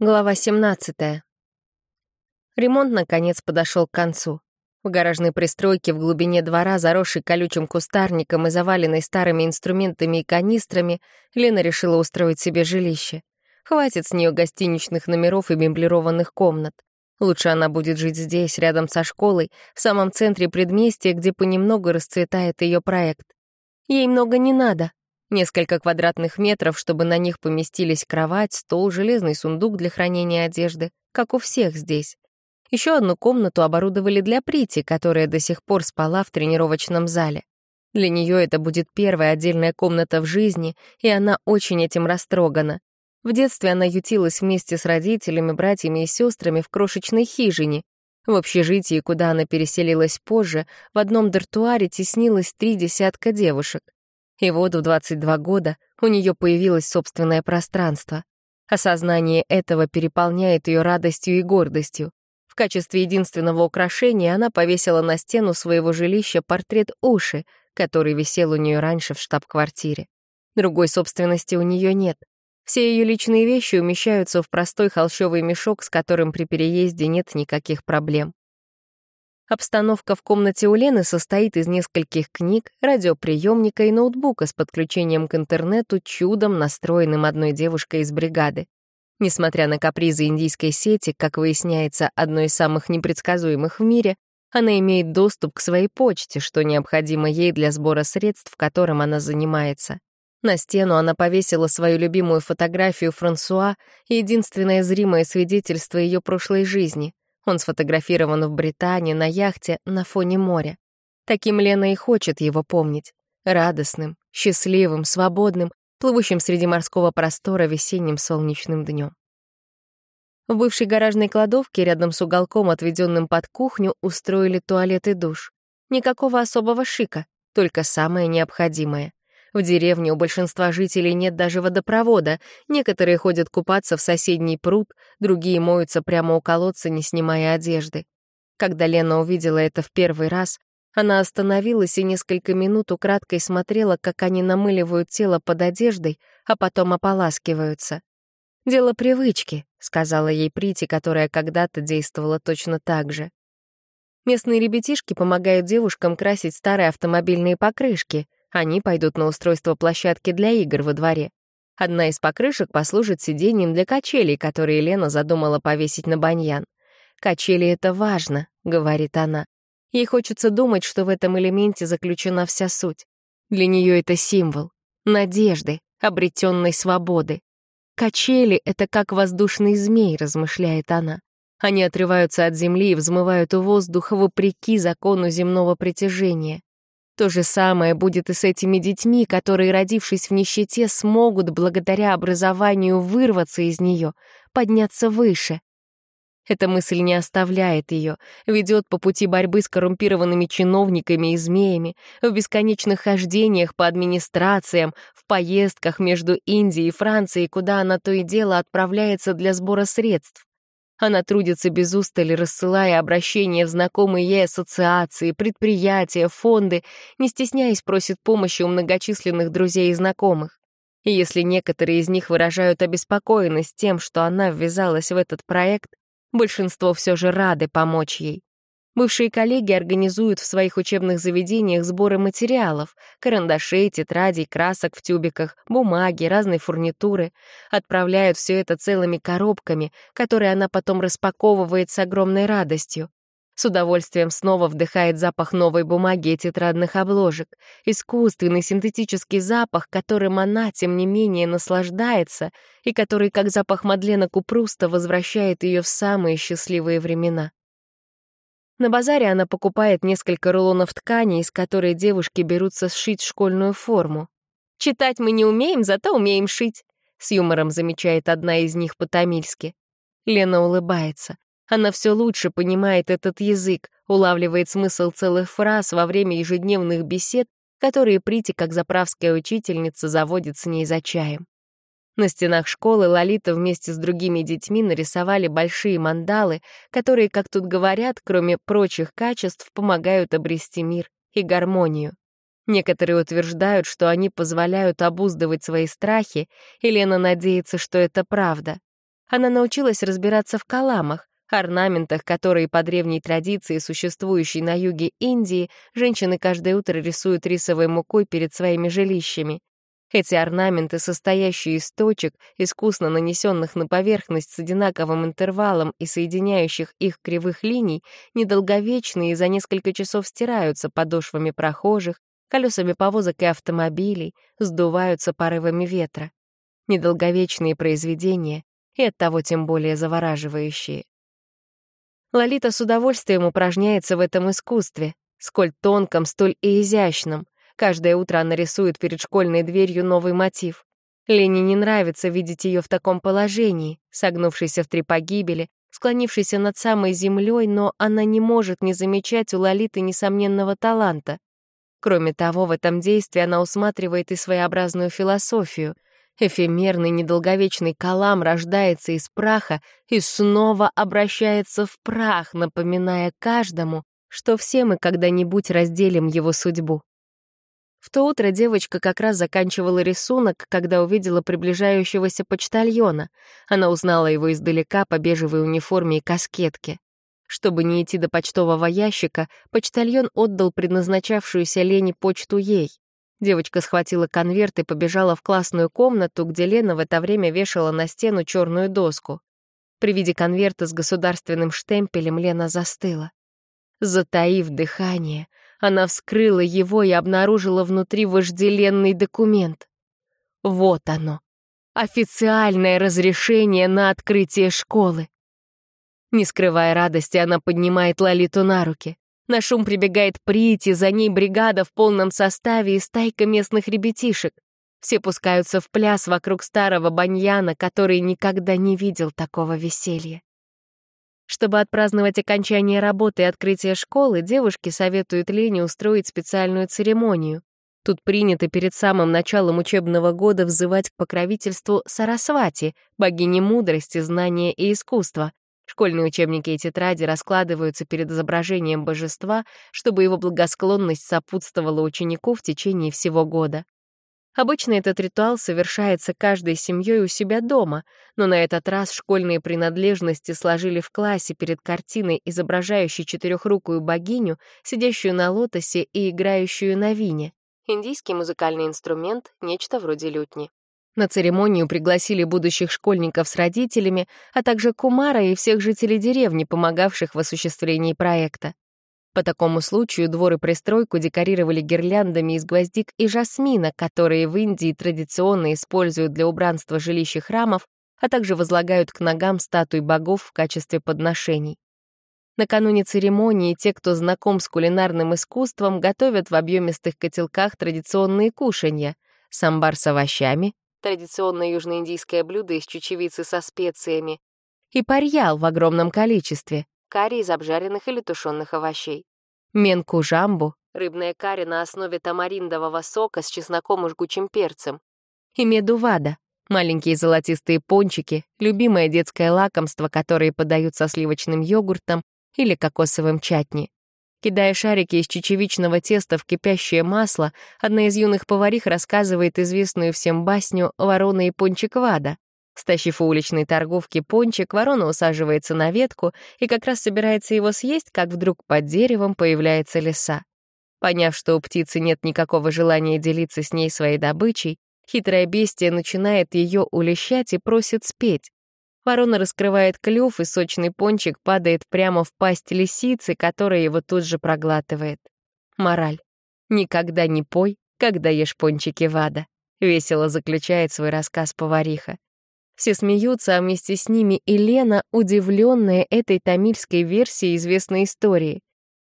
Глава 17. Ремонт, наконец, подошел к концу. В гаражной пристройке в глубине двора, заросшей колючим кустарником и заваленной старыми инструментами и канистрами, Лена решила устроить себе жилище. Хватит с нее гостиничных номеров и меблированных комнат. Лучше она будет жить здесь, рядом со школой, в самом центре предместья, где понемногу расцветает ее проект. Ей много не надо, Несколько квадратных метров, чтобы на них поместились кровать, стол, железный сундук для хранения одежды, как у всех здесь. Еще одну комнату оборудовали для Прити, которая до сих пор спала в тренировочном зале. Для нее это будет первая отдельная комната в жизни, и она очень этим растрогана. В детстве она ютилась вместе с родителями, братьями и сестрами в крошечной хижине. В общежитии, куда она переселилась позже, в одном дартуаре теснилось три десятка девушек. И вот в 22 года у нее появилось собственное пространство. Осознание этого переполняет ее радостью и гордостью. В качестве единственного украшения она повесила на стену своего жилища портрет Уши, который висел у нее раньше в штаб-квартире. Другой собственности у нее нет. Все ее личные вещи умещаются в простой холщовый мешок, с которым при переезде нет никаких проблем. Обстановка в комнате у Лены состоит из нескольких книг, радиоприемника и ноутбука с подключением к интернету, чудом настроенным одной девушкой из бригады. Несмотря на капризы индийской сети, как выясняется, одной из самых непредсказуемых в мире, она имеет доступ к своей почте, что необходимо ей для сбора средств, которым она занимается. На стену она повесила свою любимую фотографию Франсуа, единственное зримое свидетельство ее прошлой жизни. Он сфотографирован в Британии на яхте на фоне моря. Таким Лена и хочет его помнить. Радостным, счастливым, свободным, плывущим среди морского простора весенним солнечным днем. В бывшей гаражной кладовке рядом с уголком, отведенным под кухню, устроили туалет и душ. Никакого особого шика, только самое необходимое. В деревне у большинства жителей нет даже водопровода, некоторые ходят купаться в соседний пруд, другие моются прямо у колодца, не снимая одежды. Когда Лена увидела это в первый раз, она остановилась и несколько минут украдкой смотрела, как они намыливают тело под одеждой, а потом ополаскиваются. «Дело привычки», — сказала ей Прити, которая когда-то действовала точно так же. Местные ребятишки помогают девушкам красить старые автомобильные покрышки — они пойдут на устройство площадки для игр во дворе. Одна из покрышек послужит сиденьем для качелей, которые Лена задумала повесить на баньян. «Качели — это важно», — говорит она. Ей хочется думать, что в этом элементе заключена вся суть. Для нее это символ надежды, обретенной свободы. Качели — это как воздушный змей, размышляет она. Они отрываются от земли и взмывают в воздух вопреки закону земного притяжения. То же самое будет и с этими детьми, которые, родившись в нищете, смогут благодаря образованию вырваться из нее, подняться выше. Эта мысль не оставляет ее, ведет по пути борьбы с коррумпированными чиновниками и змеями, в бесконечных хождениях по администрациям, в поездках между Индией и Францией, куда она то и дело отправляется для сбора средств. Она трудится без устали, рассылая обращения в знакомые ей ассоциации, предприятия, фонды, не стесняясь просит помощи у многочисленных друзей и знакомых. И если некоторые из них выражают обеспокоенность тем, что она ввязалась в этот проект, большинство все же рады помочь ей. Бывшие коллеги организуют в своих учебных заведениях сборы материалов — карандашей, тетрадей, красок в тюбиках, бумаги, разной фурнитуры. Отправляют все это целыми коробками, которые она потом распаковывает с огромной радостью. С удовольствием снова вдыхает запах новой бумаги и тетрадных обложек. Искусственный синтетический запах, которым она, тем не менее, наслаждается, и который, как запах Мадлена Купруста, возвращает ее в самые счастливые времена. На базаре она покупает несколько рулонов ткани, из которой девушки берутся сшить школьную форму. «Читать мы не умеем, зато умеем шить», — с юмором замечает одна из них по-тамильски. Лена улыбается. Она все лучше понимает этот язык, улавливает смысл целых фраз во время ежедневных бесед, которые Прити, как заправская учительница, заводит с ней за чаем. На стенах школы Лолита вместе с другими детьми нарисовали большие мандалы, которые, как тут говорят, кроме прочих качеств, помогают обрести мир и гармонию. Некоторые утверждают, что они позволяют обуздывать свои страхи, и Лена надеется, что это правда. Она научилась разбираться в каламах, орнаментах, которые по древней традиции, существующей на юге Индии, женщины каждое утро рисуют рисовой мукой перед своими жилищами. Эти орнаменты, состоящие из точек, искусно нанесенных на поверхность с одинаковым интервалом и соединяющих их кривых линий, недолговечные и за несколько часов стираются подошвами прохожих, колесами повозок и автомобилей, сдуваются порывами ветра. Недолговечные произведения и оттого тем более завораживающие. Лолита с удовольствием упражняется в этом искусстве, сколь тонком, столь и изящном. Каждое утро она рисует перед школьной дверью новый мотив. Лене не нравится видеть ее в таком положении, согнувшейся в три погибели, склонившейся над самой землей, но она не может не замечать у Лолиты несомненного таланта. Кроме того, в этом действии она усматривает и своеобразную философию — Эфемерный недолговечный калам рождается из праха и снова обращается в прах, напоминая каждому, что все мы когда-нибудь разделим его судьбу. В то утро девочка как раз заканчивала рисунок, когда увидела приближающегося почтальона. Она узнала его издалека по бежевой униформе и каскетке. Чтобы не идти до почтового ящика, почтальон отдал предназначавшуюся Лене почту ей. Девочка схватила конверт и побежала в классную комнату, где Лена в это время вешала на стену черную доску. При виде конверта с государственным штемпелем Лена застыла. Затаив дыхание, она вскрыла его и обнаружила внутри вожделенный документ. Вот оно. Официальное разрешение на открытие школы. Не скрывая радости, она поднимает Лолиту на руки. На шум прибегает Прити, за ней бригада в полном составе и стайка местных ребятишек. Все пускаются в пляс вокруг старого баньяна, который никогда не видел такого веселья. Чтобы отпраздновать окончание работы и открытие школы, девушки советуют Лене устроить специальную церемонию. Тут принято перед самым началом учебного года взывать к покровительству Сарасвати, богини мудрости, знания и искусства. Школьные учебники и тетради раскладываются перед изображением божества, чтобы его благосклонность сопутствовала ученику в течение всего года. Обычно этот ритуал совершается каждой семьей у себя дома, но на этот раз школьные принадлежности сложили в классе перед картиной, изображающей четырехрукую богиню, сидящую на лотосе и играющую на вине. Индийский музыкальный инструмент — нечто вроде лютни. На церемонию пригласили будущих школьников с родителями, а также Кумара и всех жителей деревни, помогавших в осуществлении проекта. По такому случаю двор и пристройку декорировали гирляндами из гвоздик и жасмина, которые в Индии традиционно используют для убранства жилищ храмов, а также возлагают к ногам статуй богов в качестве подношений. Накануне церемонии те, кто знаком с кулинарным искусством, готовят в объемистых котелках традиционные кушанья — самбар с овощами, традиционное южноиндийское блюдо из чечевицы со специями, и парьял в огромном количестве, карри из обжаренных или тушенных овощей. Менку жамбу, рыбное карри на основе тамариндового сока с чесноком и жгучим перцем. И медувада, маленькие золотистые пончики, любимое детское лакомство, которые подают со сливочным йогуртом или кокосовым чатни. Кидая шарики из чечевичного теста в кипящее масло, одна из юных поварих рассказывает известную всем басню «Ворона и пончик Вада». Стащив у уличной торговки пончик, ворона усаживается на ветку и как раз собирается его съесть, как вдруг под деревом появляется лиса. Поняв, что у птицы нет никакого желания делиться с ней своей добычей, хитрое бестие начинает ее улещать и просит спеть. Ворона раскрывает клюв, и сочный пончик падает прямо в пасть лисицы, которая его тут же проглатывает. Мораль. Никогда не пой, когда ешь пончики вада. Весело заключает свой рассказ повариха. Все смеются, а вместе с ними и Лена, удивленная этой тамильской версией известной истории.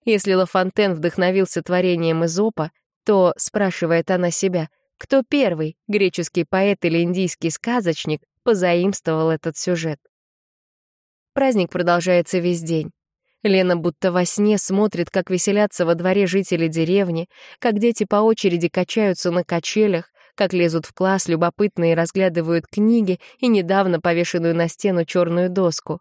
Если Лафонтен вдохновился творением Изопа, то, спрашивает она себя, кто первый, греческий поэт или индийский сказочник, позаимствовал этот сюжет. Праздник продолжается весь день. Лена будто во сне смотрит, как веселятся во дворе жители деревни, как дети по очереди качаются на качелях, как лезут в класс любопытные разглядывают книги и недавно повешенную на стену черную доску.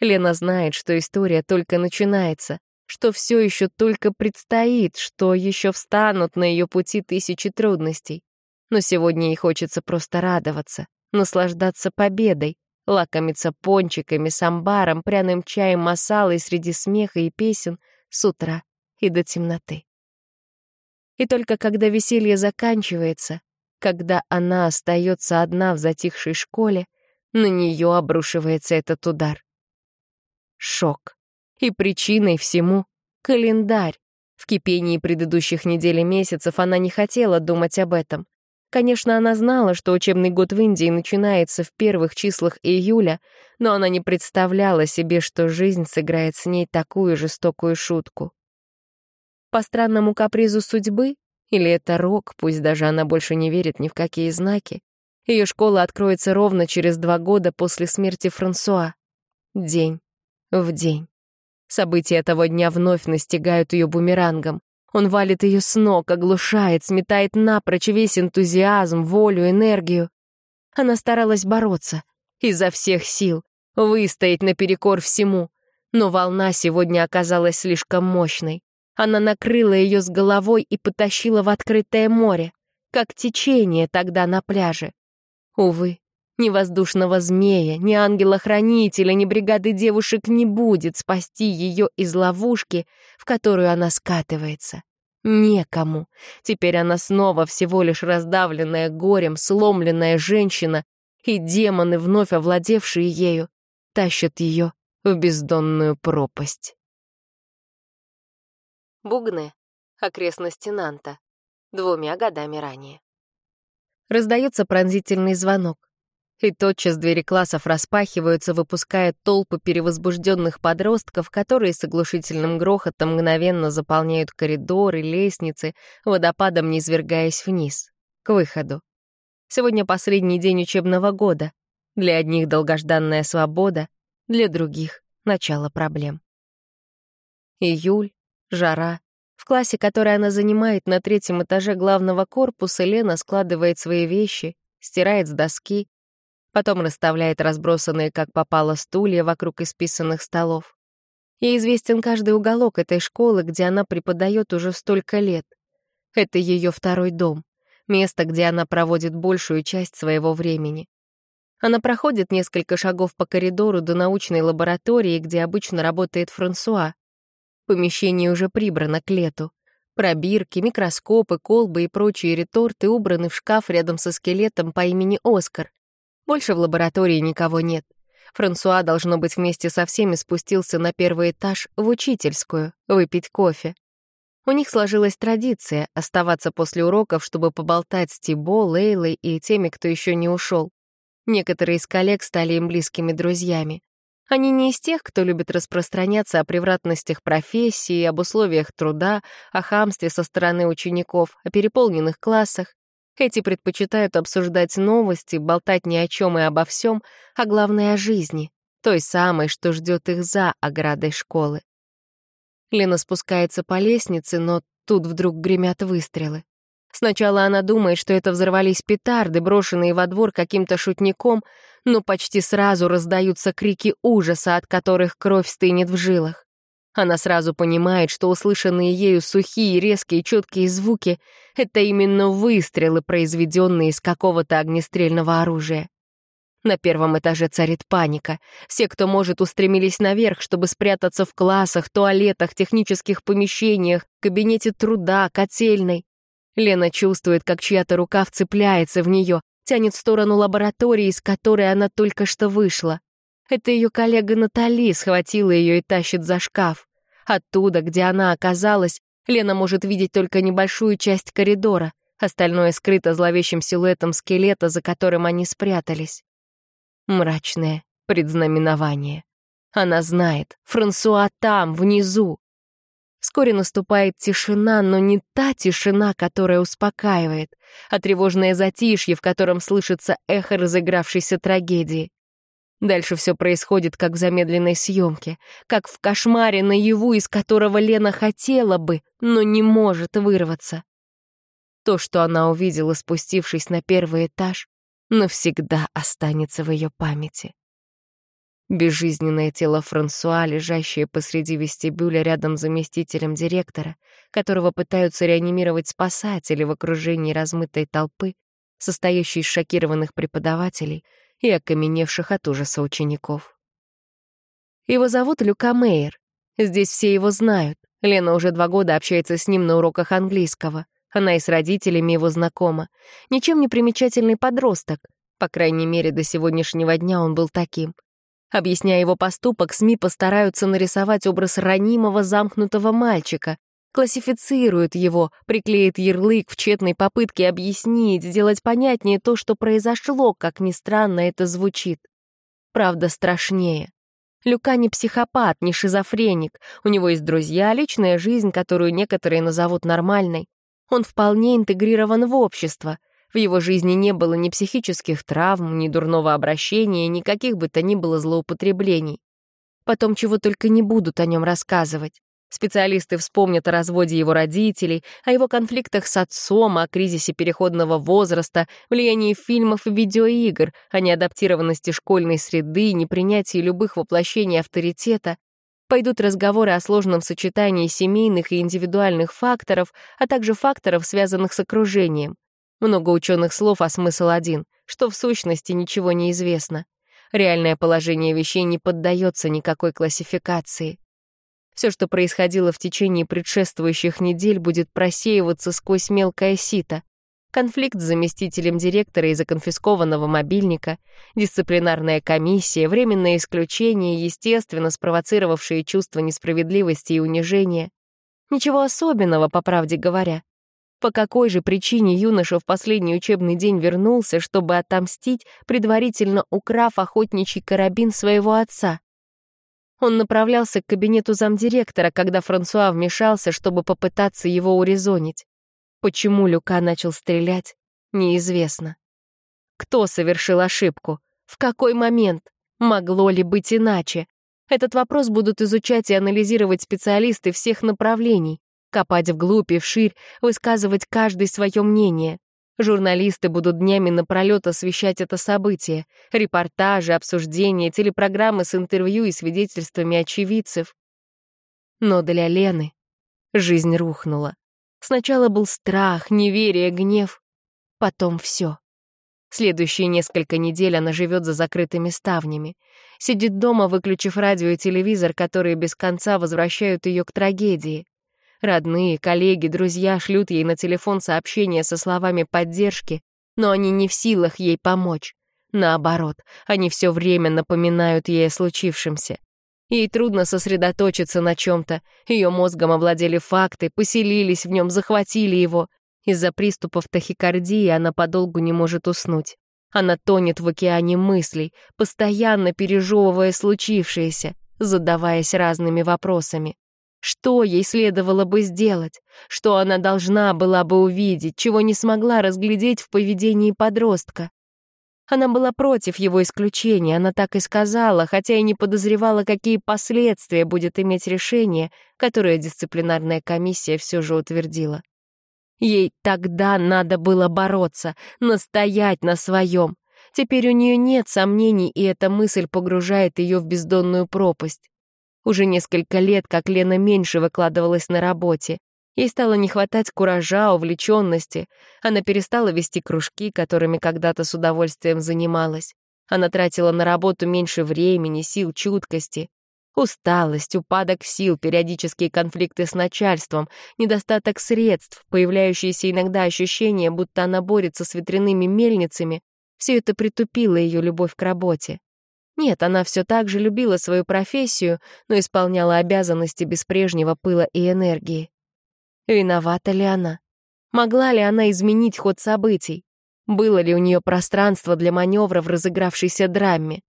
Лена знает, что история только начинается, что все еще только предстоит, что еще встанут на ее пути тысячи трудностей. Но сегодня ей хочется просто радоваться, наслаждаться победой, лакомиться пончиками, самбаром, пряным чаем, масалой среди смеха и песен с утра и до темноты. И только когда веселье заканчивается, когда она остается одна в затихшей школе, на нее обрушивается этот удар. Шок. И причиной всему — календарь. В кипении предыдущих недель и месяцев она не хотела думать об этом. Конечно, она знала, что учебный год в Индии начинается в первых числах июля, но она не представляла себе, что жизнь сыграет с ней такую жестокую шутку. По странному капризу судьбы, или это рок, пусть даже она больше не верит ни в какие знаки, ее школа откроется ровно через два года после смерти Франсуа. День в день. События того дня вновь настигают ее бумерангом. Он валит ее с ног, оглушает, сметает напрочь весь энтузиазм, волю, энергию. Она старалась бороться, изо всех сил, выстоять наперекор всему. Но волна сегодня оказалась слишком мощной. Она накрыла ее с головой и потащила в открытое море, как течение тогда на пляже. Увы, ни воздушного змея, ни ангела-хранителя, ни бригады девушек не будет спасти ее из ловушки, в которую она скатывается. Некому. Теперь она снова всего лишь раздавленная горем, сломленная женщина, и демоны, вновь овладевшие ею, тащат ее в бездонную пропасть. Бугны. Окрестности Нанта. Двумя годами ранее. Раздается пронзительный звонок. И тотчас двери классов распахиваются, выпуская толпы перевозбужденных подростков, которые с оглушительным грохотом мгновенно заполняют коридоры, лестницы, водопадом низвергаясь вниз, к выходу. Сегодня последний день учебного года. Для одних долгожданная свобода, для других — начало проблем. Июль, жара. В классе, который она занимает на третьем этаже главного корпуса, Лена складывает свои вещи, стирает с доски, потом расставляет разбросанные как попало стулья вокруг исписанных столов. Ей известен каждый уголок этой школы, где она преподает уже столько лет. Это ее второй дом, место, где она проводит большую часть своего времени. Она проходит несколько шагов по коридору до научной лаборатории, где обычно работает Франсуа. Помещение уже прибрано к лету. Пробирки, микроскопы, колбы и прочие реторты убраны в шкаф рядом со скелетом по имени Оскар, больше в лаборатории никого нет. Франсуа, должно быть, вместе со всеми спустился на первый этаж в учительскую, выпить кофе. У них сложилась традиция оставаться после уроков, чтобы поболтать с Тибо, Лейлой и теми, кто еще не ушел. Некоторые из коллег стали им близкими друзьями. Они не из тех, кто любит распространяться о превратностях профессии, об условиях труда, о хамстве со стороны учеников, о переполненных классах. Эти предпочитают обсуждать новости, болтать ни о чем и обо всем, а главное — о жизни, той самой, что ждет их за оградой школы. Лена спускается по лестнице, но тут вдруг гремят выстрелы. Сначала она думает, что это взорвались петарды, брошенные во двор каким-то шутником, но почти сразу раздаются крики ужаса, от которых кровь стынет в жилах. Она сразу понимает, что услышанные ею сухие, резкие, четкие звуки — это именно выстрелы, произведенные из какого-то огнестрельного оружия. На первом этаже царит паника. Все, кто может, устремились наверх, чтобы спрятаться в классах, туалетах, технических помещениях, кабинете труда, котельной. Лена чувствует, как чья-то рука вцепляется в нее, тянет в сторону лаборатории, из которой она только что вышла. Это ее коллега Натали схватила ее и тащит за шкаф. Оттуда, где она оказалась, Лена может видеть только небольшую часть коридора, остальное скрыто зловещим силуэтом скелета, за которым они спрятались. Мрачное предзнаменование. Она знает, Франсуа там, внизу. Вскоре наступает тишина, но не та тишина, которая успокаивает, а тревожное затишье, в котором слышится эхо разыгравшейся трагедии. Дальше все происходит как в замедленной съемке, как в кошмаре наяву, из которого Лена хотела бы, но не может вырваться. То, что она увидела, спустившись на первый этаж, навсегда останется в ее памяти. Безжизненное тело Франсуа, лежащее посреди вестибюля рядом с заместителем директора, которого пытаются реанимировать спасатели в окружении размытой толпы, состоящей из шокированных преподавателей — и окаменевших от ужаса учеников. Его зовут Люка Мейер. Здесь все его знают. Лена уже два года общается с ним на уроках английского. Она и с родителями его знакома. Ничем не примечательный подросток. По крайней мере, до сегодняшнего дня он был таким. Объясняя его поступок, СМИ постараются нарисовать образ ранимого замкнутого мальчика, классифицируют его, приклеит ярлык в тщетной попытке объяснить, сделать понятнее то, что произошло, как ни странно это звучит. Правда страшнее. Люка не психопат, не шизофреник. У него есть друзья, личная жизнь, которую некоторые назовут нормальной. Он вполне интегрирован в общество. В его жизни не было ни психических травм, ни дурного обращения, никаких бы то ни было злоупотреблений. Потом чего только не будут о нем рассказывать. Специалисты вспомнят о разводе его родителей, о его конфликтах с отцом, о кризисе переходного возраста, влиянии фильмов и видеоигр, о неадаптированности школьной среды, непринятии любых воплощений авторитета. Пойдут разговоры о сложном сочетании семейных и индивидуальных факторов, а также факторов, связанных с окружением. Много ученых слов, а смысл один, что в сущности ничего не известно. Реальное положение вещей не поддается никакой классификации. Все, что происходило в течение предшествующих недель, будет просеиваться сквозь мелкое сито. Конфликт с заместителем директора из-за конфискованного мобильника, дисциплинарная комиссия, временное исключение, естественно, спровоцировавшие чувство несправедливости и унижения. Ничего особенного, по правде говоря. По какой же причине юноша в последний учебный день вернулся, чтобы отомстить, предварительно украв охотничий карабин своего отца? Он направлялся к кабинету замдиректора, когда Франсуа вмешался, чтобы попытаться его урезонить. Почему Люка начал стрелять, неизвестно. Кто совершил ошибку? В какой момент? Могло ли быть иначе? Этот вопрос будут изучать и анализировать специалисты всех направлений, копать вглубь и вширь, высказывать каждый свое мнение. Журналисты будут днями напролет освещать это событие. Репортажи, обсуждения, телепрограммы с интервью и свидетельствами очевидцев. Но для Лены жизнь рухнула. Сначала был страх, неверие, гнев. Потом все. Следующие несколько недель она живет за закрытыми ставнями. Сидит дома, выключив радио и телевизор, которые без конца возвращают ее к трагедии. Родные, коллеги, друзья шлют ей на телефон сообщения со словами поддержки, но они не в силах ей помочь. Наоборот, они все время напоминают ей о случившемся. Ей трудно сосредоточиться на чем-то. Ее мозгом овладели факты, поселились в нем, захватили его. Из-за приступов тахикардии она подолгу не может уснуть. Она тонет в океане мыслей, постоянно пережевывая случившееся, задаваясь разными вопросами. Что ей следовало бы сделать? Что она должна была бы увидеть, чего не смогла разглядеть в поведении подростка? Она была против его исключения, она так и сказала, хотя и не подозревала, какие последствия будет иметь решение, которое дисциплинарная комиссия все же утвердила. Ей тогда надо было бороться, настоять на своем. Теперь у нее нет сомнений, и эта мысль погружает ее в бездонную пропасть. Уже несколько лет, как Лена меньше выкладывалась на работе. Ей стало не хватать куража, увлеченности. Она перестала вести кружки, которыми когда-то с удовольствием занималась. Она тратила на работу меньше времени, сил, чуткости. Усталость, упадок сил, периодические конфликты с начальством, недостаток средств, появляющиеся иногда ощущения, будто она борется с ветряными мельницами — все это притупило ее любовь к работе. Нет, она все так же любила свою профессию, но исполняла обязанности без прежнего пыла и энергии. Виновата ли она? Могла ли она изменить ход событий? Было ли у нее пространство для маневра в разыгравшейся драме?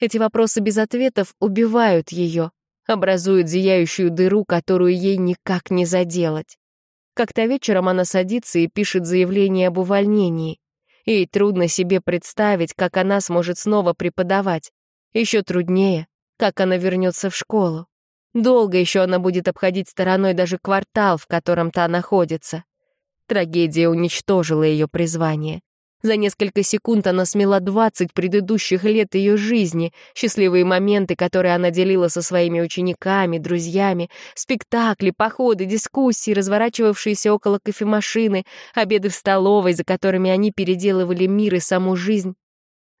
Эти вопросы без ответов убивают ее, образуют зияющую дыру, которую ей никак не заделать. Как-то вечером она садится и пишет заявление об увольнении. Ей трудно себе представить, как она сможет снова преподавать. Еще труднее, как она вернется в школу. Долго еще она будет обходить стороной даже квартал, в котором та находится. Трагедия уничтожила ее призвание. За несколько секунд она смела 20 предыдущих лет ее жизни, счастливые моменты, которые она делила со своими учениками, друзьями, спектакли, походы, дискуссии, разворачивавшиеся около кофемашины, обеды в столовой, за которыми они переделывали мир и саму жизнь.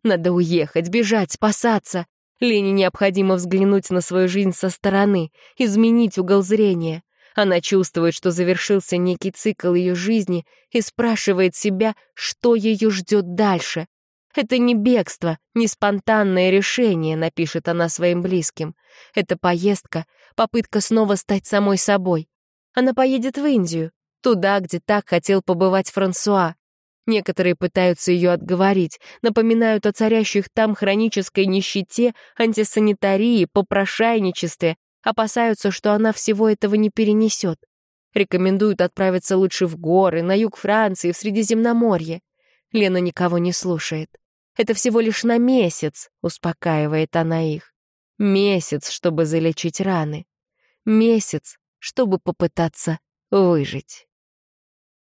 Надо уехать, бежать, спасаться. Лене необходимо взглянуть на свою жизнь со стороны, изменить угол зрения. Она чувствует, что завершился некий цикл ее жизни и спрашивает себя, что ее ждет дальше. Это не бегство, не спонтанное решение, напишет она своим близким. Это поездка, попытка снова стать самой собой. Она поедет в Индию, туда, где так хотел побывать Франсуа. Некоторые пытаются ее отговорить, напоминают о царящих там хронической нищете, антисанитарии, попрошайничестве, опасаются, что она всего этого не перенесет. Рекомендуют отправиться лучше в горы, на юг Франции, в Средиземноморье. Лена никого не слушает. Это всего лишь на месяц, успокаивает она их. Месяц, чтобы залечить раны. Месяц, чтобы попытаться выжить.